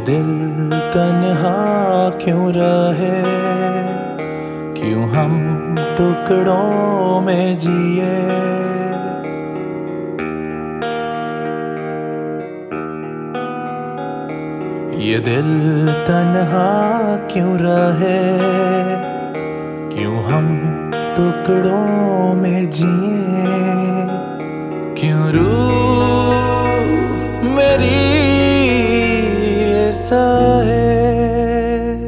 दिल तन्हा क्यों रहे? क्यों हम टुकड़ों में जिए? ये दिल तन्हा क्यों रहे? क्यों हम टुकड़ों में जिए? क्यों रूह ऐसा है।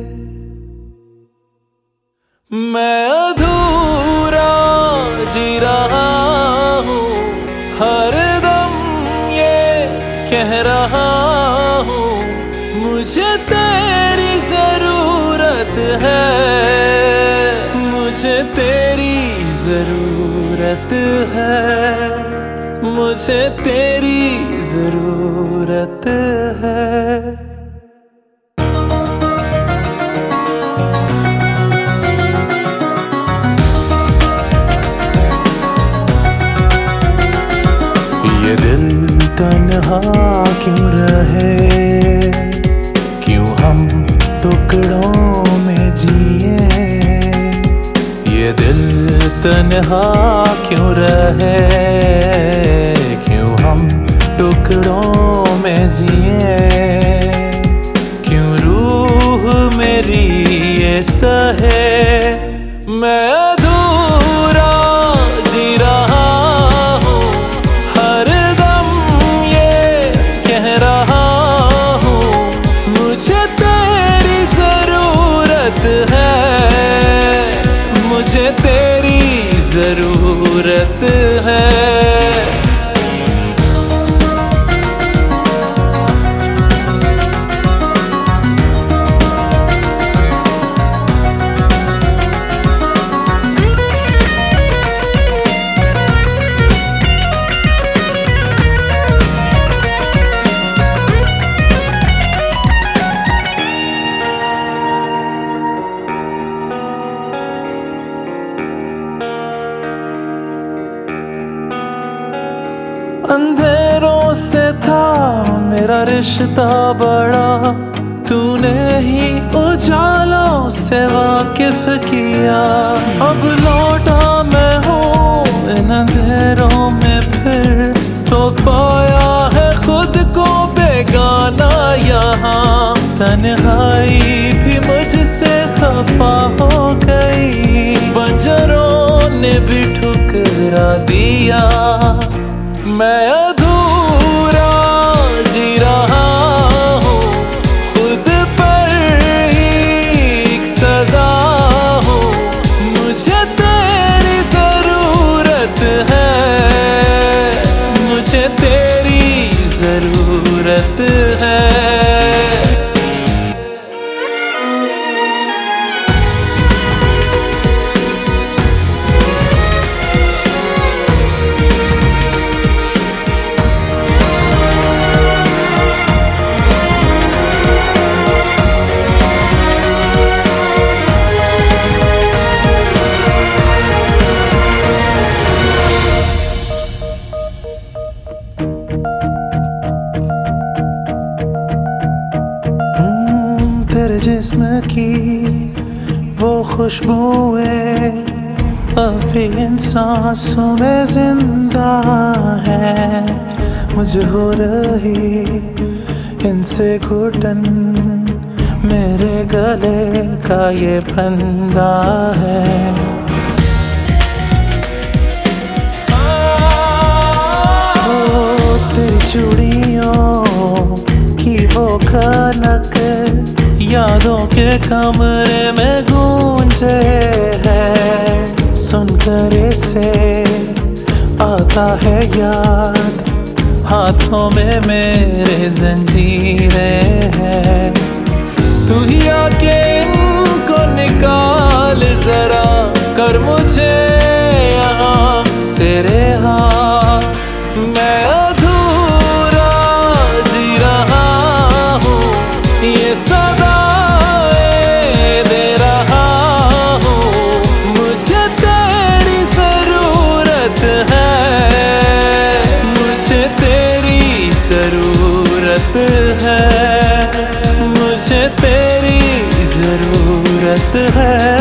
मैं अधूरा जी रहा हूँ, हर दम ये कह रहा हूँ, मुझे तेरी ज़रूरत है। मुझे तेरी ज़रूरत है। मुझे तेरी ज़रूरत है। ये दिल तन्हा क्यों रहे? क्यों हम टुकड़ों में जिए? ये दिल तन्हा क्यों रहे? क्यों हम टुकड़ों में जिए? क्यों रूह मेरी ये सहे? मैं अंधेरों से था मेरा रिश्ता बड़ा। तूने ही उजालों से वाकिफ किया। अब लौटा मैं हूँ इन अंधेरों में फिर। तो पाया है खुद को बेगाना यहाँ। तन्हाई भी मुझसे खफा हो गई। बंजरों ने भी ठुकरा दिया। मैं जिस्म की वो खुशबुएँ अभी इन सांसों में ज़िंदा है। मुझे हो रही इनसे घुटन, मेरे गले का ये फंदा है। चूड़ियों की वो खनक यादों के कमरे में गूंजे हैं। सुनकर इसे आता है याद। हाथों में मेरे जंजीरें हैं। तू ही आके इनको निकाल, जरा कर मुझे। सूरत है।